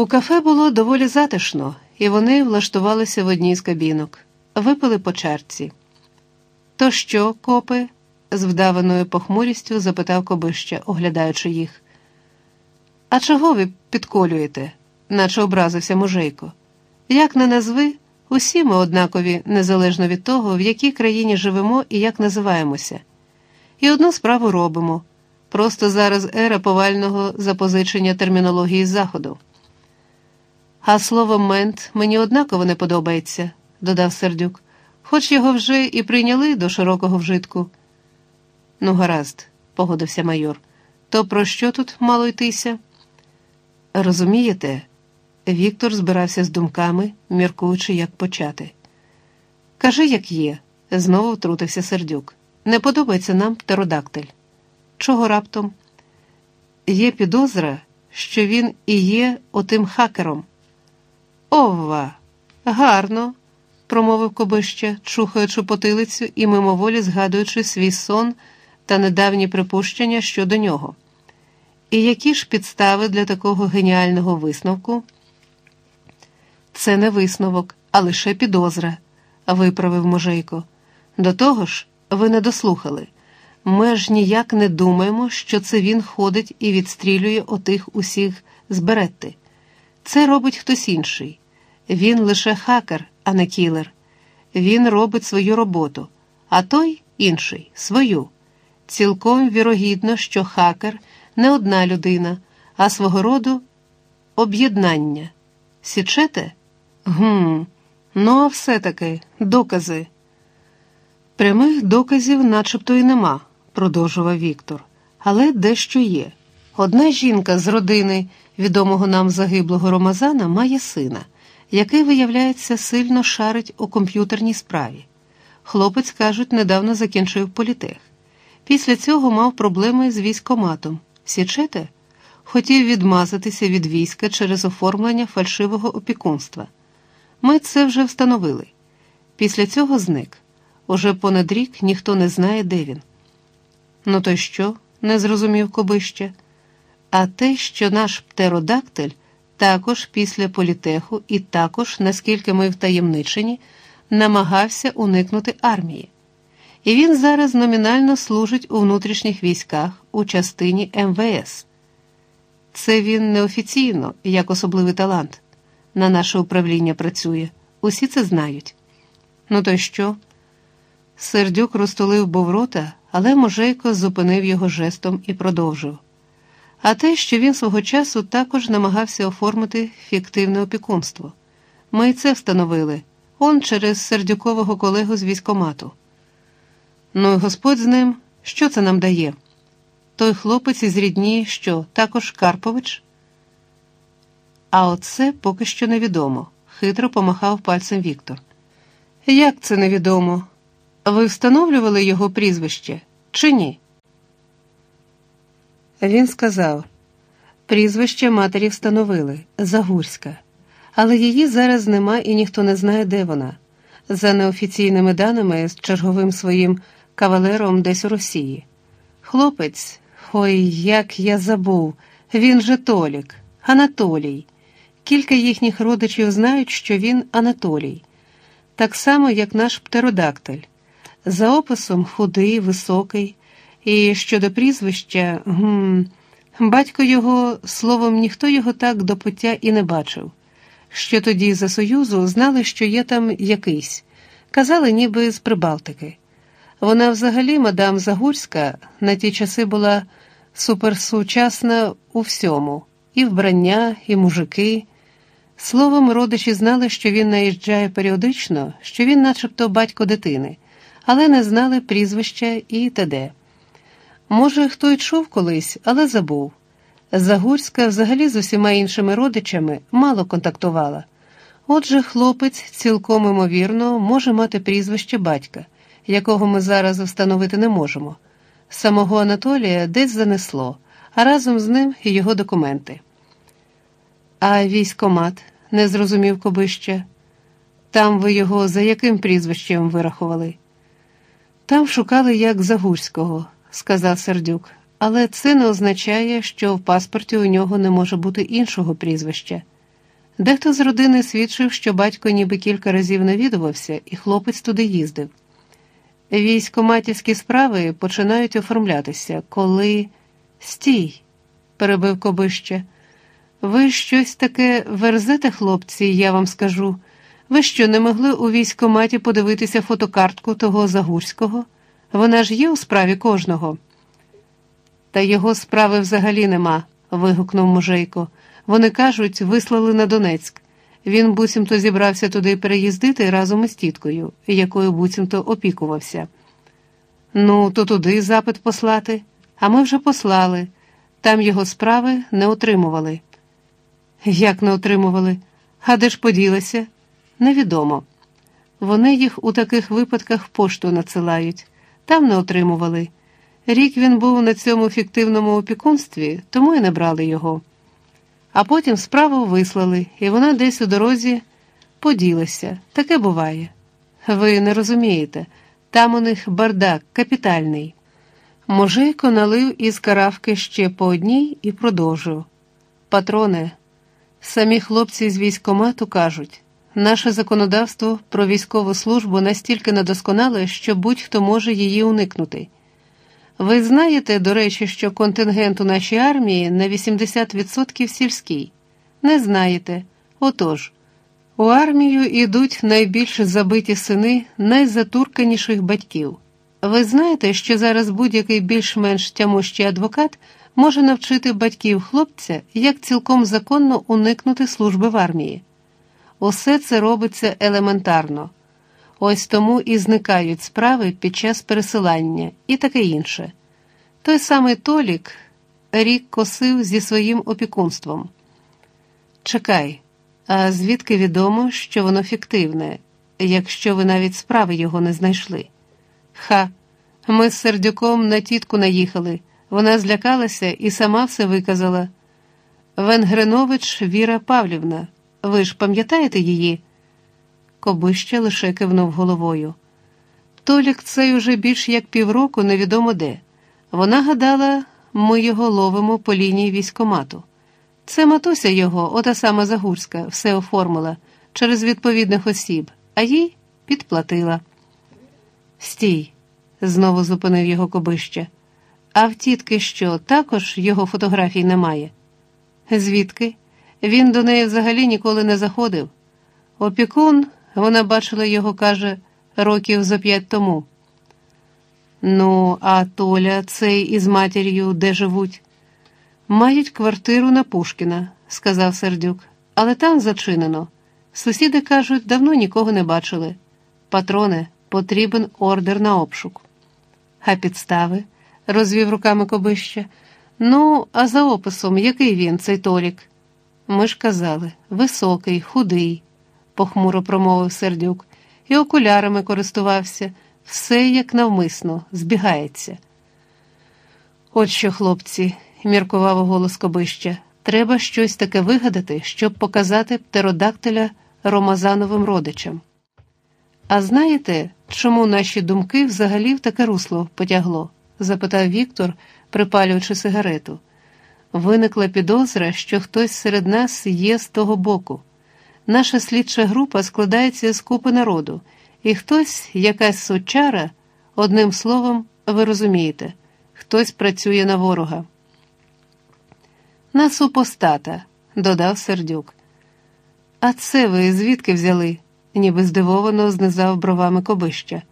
У кафе було доволі затишно, і вони влаштувалися в одній з кабінок, випили по чарці. То що, копи? з вдаваною похмурістю запитав Кобища, оглядаючи їх. А чого ви підколюєте, наче образився мужейко? Як не назви, усі ми однакові, незалежно від того, в якій країні живемо і як називаємося. І одну справу робимо. Просто зараз ера повального запозичення термінології Заходу. А слово мент мені однаково не подобається, додав сердюк, хоч його вже і прийняли до широкого вжитку. Ну, гаразд, погодився майор. То про що тут мало йтися? Розумієте, Віктор збирався з думками, міркуючи, як почати. Кажи, як є, знову втрутився сердюк. Не подобається нам птеродактиль. Чого раптом? Є підозра, що він і є отим хакером. Ова, гарно, промовив Кобище, чухаючи потилицю і мимоволі згадуючи свій сон та недавні припущення щодо нього. І які ж підстави для такого геніального висновку? Це не висновок, а лише підозра, виправив Можейко. До того ж, ви не дослухали. Ми ж ніяк не думаємо, що це він ходить і відстрілює отих усіх з Беретти. Це робить хтось інший. Він лише хакер, а не кілер. Він робить свою роботу, а той інший свою. Цілком вірогідно, що хакер не одна людина, а свого роду об'єднання. Січете? Гм, ну, а все-таки докази. Прямих доказів начебто і нема, продовжував Віктор, але дещо є. Одна жінка з родини відомого нам загиблого Ромазана має сина, який, виявляється, сильно шарить у комп'ютерній справі. Хлопець, кажуть, недавно закінчив політех. Після цього мав проблеми з військоматом. Січете? Хотів відмазатися від війська через оформлення фальшивого опікунства. Ми це вже встановили. Після цього зник. Уже понад рік ніхто не знає, де він. Ну, то що? не зрозумів Кобище. А те, що наш птеродактиль також після політеху і також, наскільки ми втаємничені, намагався уникнути армії. І він зараз номінально служить у внутрішніх військах у частині МВС. Це він неофіційно, як особливий талант. На наше управління працює. Усі це знають. Ну, то що? Сердюк розтулив був рота, але Можейко зупинив його жестом і продовжив. А те, що він свого часу також намагався оформити фіктивне опікунство. Ми й це встановили, он через сердюкового колегу з військомату. Ну і Господь з ним, що це нам дає? Той хлопець із рідні, що також Карпович? А оце поки що невідомо, хитро помахав пальцем Віктор. Як це невідомо? Ви встановлювали його прізвище чи ні? Він сказав прізвище матері встановили Загурська, але її зараз нема і ніхто не знає, де вона. За неофіційними даними з черговим своїм кавалером десь у Росії. Хлопець, ой, як я забув, він же Толік, Анатолій. Кілька їхніх родичів знають, що він Анатолій, так само, як наш птеродактиль. За описом худий, високий, і щодо прізвища, гм, батько його, словом, ніхто його так до пуття і не бачив. Що тоді за Союзу знали, що є там якийсь, казали, ніби з Прибалтики. Вона взагалі, мадам Загурська, на ті часи була суперсучасна у всьому, і вбрання, і мужики. Словом, родичі знали, що він наїжджає періодично, що він, начебто, батько дитини, але не знали прізвища і т.д. Може, хто й чув колись, але забув. Загурська взагалі з усіма іншими родичами мало контактувала. Отже, хлопець цілком імовірно може мати прізвище батька, якого ми зараз встановити не можемо. Самого Анатолія десь занесло, а разом з ним і його документи. А військомат, не зрозумів Кобище. Там ви його за яким прізвищем вирахували? Там шукали як Загурського, сказав Сердюк, але це не означає, що в паспорті у нього не може бути іншого прізвища. Дехто з родини свідчив, що батько ніби кілька разів навідувався, і хлопець туди їздив. Військоматівські справи починають оформлятися, коли. Стій, перебив Кобище. Ви щось таке верзете, хлопці, я вам скажу. Ви що, не могли у військоматі подивитися фотокартку того Загурського? Вона ж є у справі кожного. Та його справи взагалі нема, вигукнув мужейко. Вони кажуть, вислали на Донецьк. Він буцімто зібрався туди переїздити разом із тіткою, якою буцімто опікувався. Ну, то туди запит послати, а ми вже послали. Там його справи не отримували. Як не отримували? А де ж поділися? Невідомо. Вони їх у таких випадках пошту надсилають, там не отримували. Рік він був на цьому фіктивному опікунстві, тому і не брали його. А потім справу вислали, і вона десь у дорозі поділася. Таке буває. Ви не розумієте, там у них бардак капітальний. Можейко налив із каравки ще по одній і продовжив. Патроне, самі хлопці з військомату кажуть, наше законодавство про військову службу настільки недосконале, що будь-хто може її уникнути. Ви знаєте, до речі, що контингент у нашій армії на 80% сільський? Не знаєте. Отож, у армію йдуть найбільш забиті сини найзатурканіших батьків. Ви знаєте, що зараз будь-який більш-менш тямущий адвокат може навчити батьків хлопця, як цілком законно уникнути служби в армії. Усе це робиться елементарно. Ось тому і зникають справи під час пересилання і таке інше. Той самий Толік рік косив зі своїм опікунством. Чекай, а звідки відомо, що воно фіктивне, якщо ви навіть справи його не знайшли? Ха, ми з сердюком на тітку наїхали. Вона злякалася і сама все виказала. Венгринович Віра Павлівна, ви ж пам'ятаєте її? Кобище лише кивнув головою. Толік цей уже більш як півроку невідомо де. Вона гадала, ми його ловимо по лінії військомату. Це матуся його, ота сама Загурська, все оформила через відповідних осіб, а їй підплатила. Стій, знову зупинив його кобище. А в тітки що, також його фотографій немає? Звідки? Він до неї взагалі ніколи не заходив. Опікун, вона бачила його, каже, років за п'ять тому. Ну, а Толя, цей із матір'ю де живуть? Мають квартиру на Пушкіна, сказав сердюк, але там зачинено. Сусіди кажуть, давно нікого не бачили. Патроне, потрібен ордер на обшук. А підстави? розвів руками кобище. Ну, а за описом, який він, цей Толік? Ми ж казали, високий, худий, похмуро промовив сердюк, і окулярами користувався, все як навмисно, збігається. От що, хлопці, міркував голос Кобища, треба щось таке вигадати, щоб показати птеродактиля ромазановим родичам. А знаєте, чому наші думки взагалі в таке русло потягло? запитав Віктор, припалюючи сигарету. Виникла підозра, що хтось серед нас є з того боку. Наша слідча група складається з купи народу, і хтось, якась сучара, одним словом, ви розумієте, хтось працює на ворога. На супостата, додав сердюк. А це ви звідки взяли? ніби здивовано знизав бровами кобища.